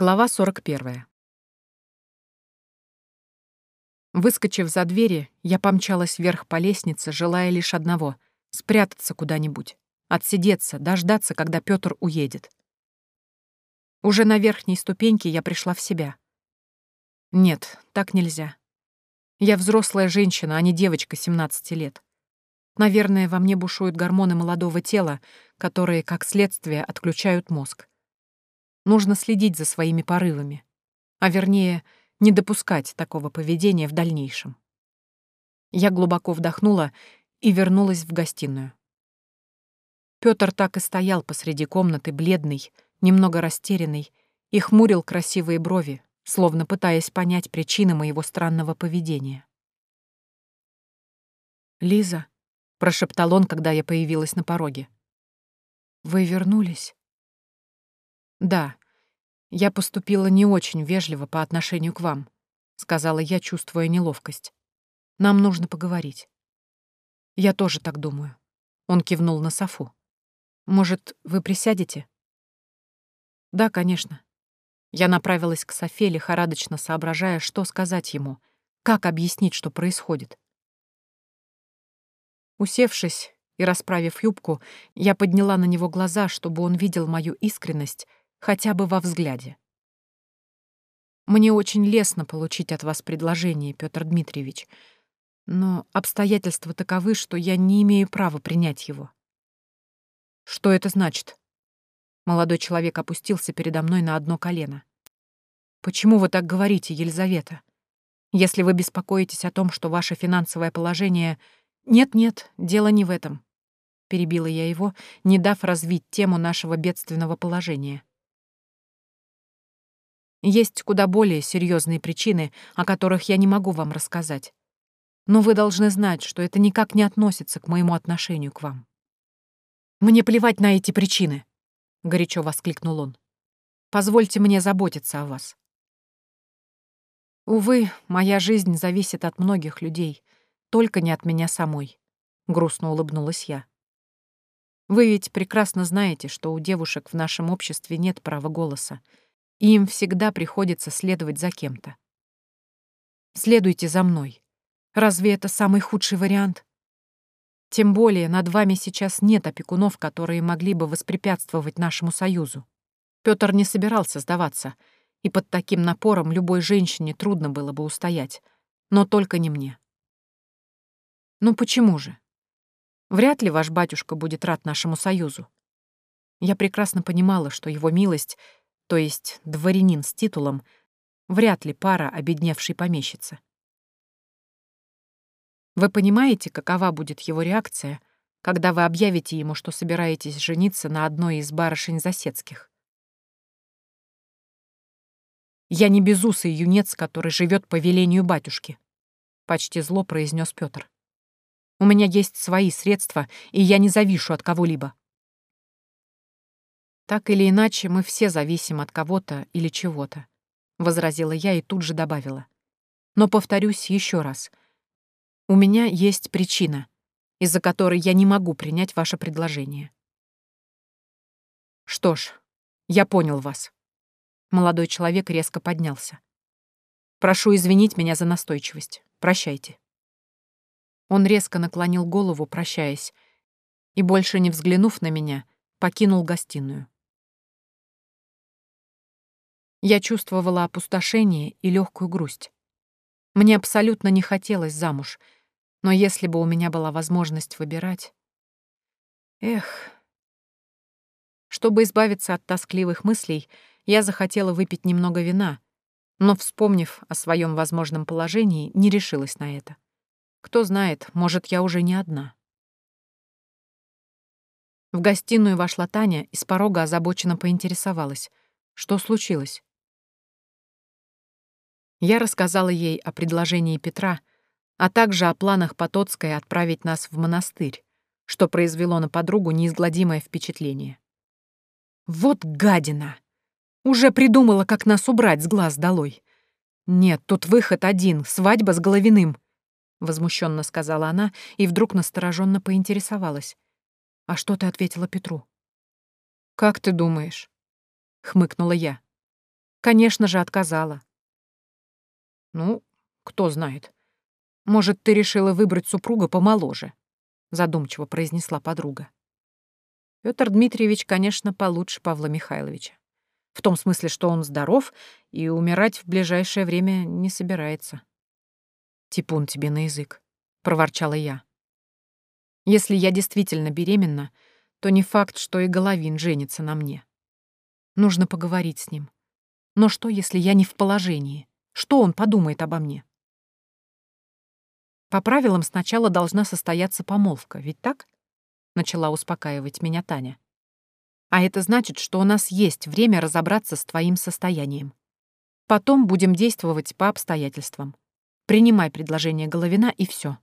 Глава 41. Выскочив за двери, я помчалась вверх по лестнице, желая лишь одного — спрятаться куда-нибудь, отсидеться, дождаться, когда Пётр уедет. Уже на верхней ступеньке я пришла в себя. Нет, так нельзя. Я взрослая женщина, а не девочка 17 лет. Наверное, во мне бушуют гормоны молодого тела, которые, как следствие, отключают мозг. Нужно следить за своими порывами. А вернее, не допускать такого поведения в дальнейшем. Я глубоко вдохнула и вернулась в гостиную. Пётр так и стоял посреди комнаты, бледный, немного растерянный, и хмурил красивые брови, словно пытаясь понять причины моего странного поведения. «Лиза», — прошептал он, когда я появилась на пороге. «Вы вернулись?» «Да, я поступила не очень вежливо по отношению к вам», — сказала я, чувствуя неловкость. «Нам нужно поговорить». «Я тоже так думаю». Он кивнул на Софу. «Может, вы присядете?» «Да, конечно». Я направилась к Софе, лихорадочно соображая, что сказать ему, как объяснить, что происходит. Усевшись и расправив юбку, я подняла на него глаза, чтобы он видел мою искренность — хотя бы во взгляде. Мне очень лестно получить от вас предложение, Петр Дмитриевич, но обстоятельства таковы, что я не имею права принять его. Что это значит? Молодой человек опустился передо мной на одно колено. Почему вы так говорите, Елизавета? Если вы беспокоитесь о том, что ваше финансовое положение... Нет-нет, дело не в этом. Перебила я его, не дав развить тему нашего бедственного положения. Есть куда более серьезные причины, о которых я не могу вам рассказать. Но вы должны знать, что это никак не относится к моему отношению к вам. «Мне плевать на эти причины!» — горячо воскликнул он. «Позвольте мне заботиться о вас». «Увы, моя жизнь зависит от многих людей, только не от меня самой», — грустно улыбнулась я. «Вы ведь прекрасно знаете, что у девушек в нашем обществе нет права голоса, и им всегда приходится следовать за кем-то. Следуйте за мной. Разве это самый худший вариант? Тем более над вами сейчас нет опекунов, которые могли бы воспрепятствовать нашему союзу. Пётр не собирался сдаваться, и под таким напором любой женщине трудно было бы устоять, но только не мне. Ну почему же? Вряд ли ваш батюшка будет рад нашему союзу. Я прекрасно понимала, что его милость то есть дворянин с титулом, вряд ли пара обедневшей помещицы. Вы понимаете, какова будет его реакция, когда вы объявите ему, что собираетесь жениться на одной из барышень Засецких? «Я не безусый юнец, который живет по велению батюшки», — почти зло произнес Петр. «У меня есть свои средства, и я не завишу от кого-либо. Так или иначе, мы все зависим от кого-то или чего-то, возразила я и тут же добавила. Но повторюсь еще раз. У меня есть причина, из-за которой я не могу принять ваше предложение. Что ж, я понял вас. Молодой человек резко поднялся. Прошу извинить меня за настойчивость. Прощайте. Он резко наклонил голову, прощаясь, и, больше не взглянув на меня, покинул гостиную. Я чувствовала опустошение и легкую грусть. Мне абсолютно не хотелось замуж, но если бы у меня была возможность выбирать... Эх... Чтобы избавиться от тоскливых мыслей, я захотела выпить немного вина, но, вспомнив о своем возможном положении, не решилась на это. Кто знает, может, я уже не одна. В гостиную вошла Таня и с порога озабоченно поинтересовалась. Что случилось? Я рассказала ей о предложении Петра, а также о планах Потоцкой отправить нас в монастырь, что произвело на подругу неизгладимое впечатление. «Вот гадина! Уже придумала, как нас убрать с глаз долой. Нет, тут выход один — свадьба с Головиным», — возмущенно сказала она и вдруг настороженно поинтересовалась. «А что ты ответила Петру?» «Как ты думаешь?» — хмыкнула я. Конечно же, отказала. Ну, кто знает. Может, ты решила выбрать супруга помоложе, задумчиво произнесла подруга. Петр Дмитриевич, конечно, получше Павла Михайловича. В том смысле, что он здоров и умирать в ближайшее время не собирается. «Типун тебе на язык», — проворчала я. «Если я действительно беременна, то не факт, что и Головин женится на мне. Нужно поговорить с ним. Но что, если я не в положении? Что он подумает обо мне? По правилам сначала должна состояться помолвка, ведь так? Начала успокаивать меня Таня. А это значит, что у нас есть время разобраться с твоим состоянием. Потом будем действовать по обстоятельствам. Принимай предложение Головина и все.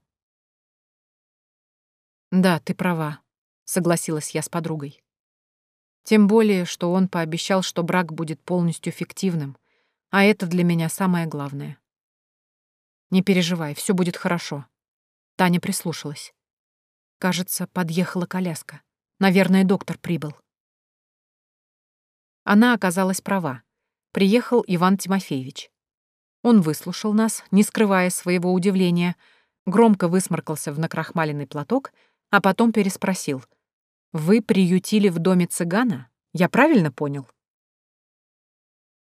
Да, ты права, согласилась я с подругой. Тем более, что он пообещал, что брак будет полностью фиктивным, а это для меня самое главное. Не переживай, все будет хорошо. Таня прислушалась. Кажется, подъехала коляска. Наверное, доктор прибыл. Она оказалась права. Приехал Иван Тимофеевич. Он выслушал нас, не скрывая своего удивления, громко высморкался в накрахмаленный платок, а потом переспросил. «Вы приютили в доме цыгана? Я правильно понял?»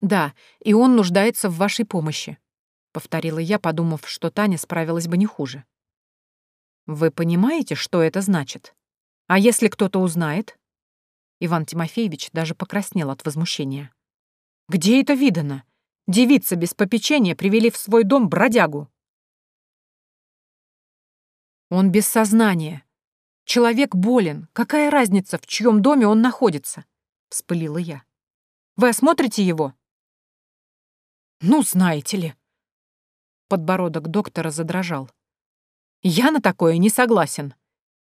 «Да, и он нуждается в вашей помощи», — повторила я, подумав, что Таня справилась бы не хуже. «Вы понимаете, что это значит? А если кто-то узнает?» Иван Тимофеевич даже покраснел от возмущения. «Где это видано? Девица без попечения привели в свой дом бродягу». «Он без сознания. Человек болен. Какая разница, в чьем доме он находится?» — вспылила я. «Вы осмотрите его?» «Ну, знаете ли». Подбородок доктора задрожал. «Я на такое не согласен.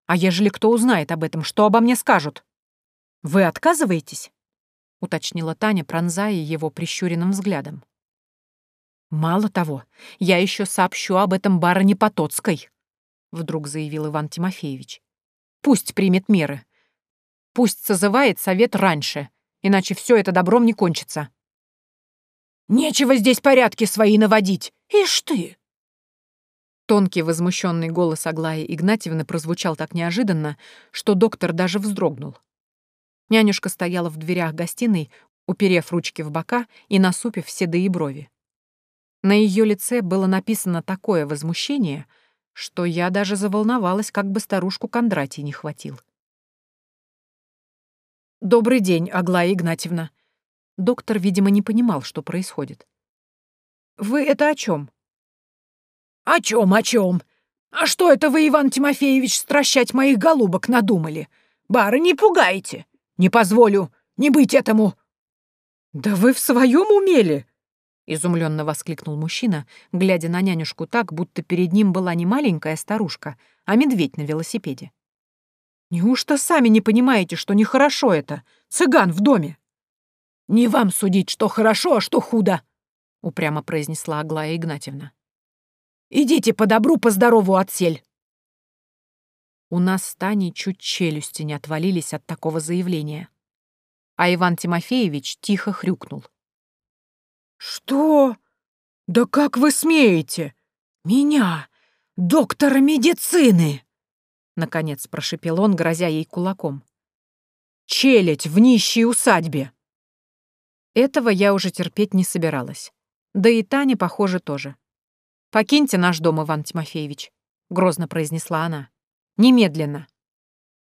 А ежели кто узнает об этом, что обо мне скажут?» «Вы отказываетесь?» — уточнила Таня, пронзая его прищуренным взглядом. «Мало того, я еще сообщу об этом барыне Потоцкой», — вдруг заявил Иван Тимофеевич. «Пусть примет меры. Пусть созывает совет раньше, иначе все это добром не кончится». «Нечего здесь порядки свои наводить! Ишь ты!» Тонкий возмущенный голос Аглаи Игнатьевны прозвучал так неожиданно, что доктор даже вздрогнул. Нянюшка стояла в дверях гостиной, уперев ручки в бока и насупив седые брови. На ее лице было написано такое возмущение, что я даже заволновалась, как бы старушку Кондратий не хватил. «Добрый день, Аглая Игнатьевна». Доктор, видимо, не понимал, что происходит. «Вы это о чем? «О чем, о чем? А что это вы, Иван Тимофеевич, стращать моих голубок надумали? Бары, не пугайте!» Не позволю! Не быть этому!» «Да вы в своем умели?» — изумленно воскликнул мужчина, глядя на нянюшку так, будто перед ним была не маленькая старушка, а медведь на велосипеде. «Неужто сами не понимаете, что нехорошо это? Цыган в доме!» «Не вам судить, что хорошо, а что худо!» — упрямо произнесла Аглая Игнатьевна. «Идите по добру, по здорову отсель!» У нас с Таней чуть челюсти не отвалились от такого заявления. А Иван Тимофеевич тихо хрюкнул. «Что? Да как вы смеете? Меня, доктора медицины!» Наконец прошепел он, грозя ей кулаком. «Челядь в нищей усадьбе!» Этого я уже терпеть не собиралась. Да и Таня, похоже, тоже. «Покиньте наш дом, Иван Тимофеевич», — грозно произнесла она. Немедленно!»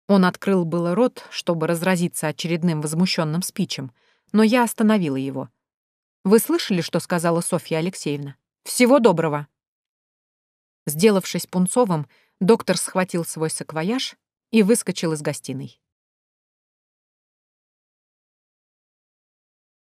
Он открыл было рот, чтобы разразиться очередным возмущенным спичем, но я остановила его. «Вы слышали, что сказала Софья Алексеевна? Всего доброго!» Сделавшись пунцовым, доктор схватил свой саквояж и выскочил из гостиной.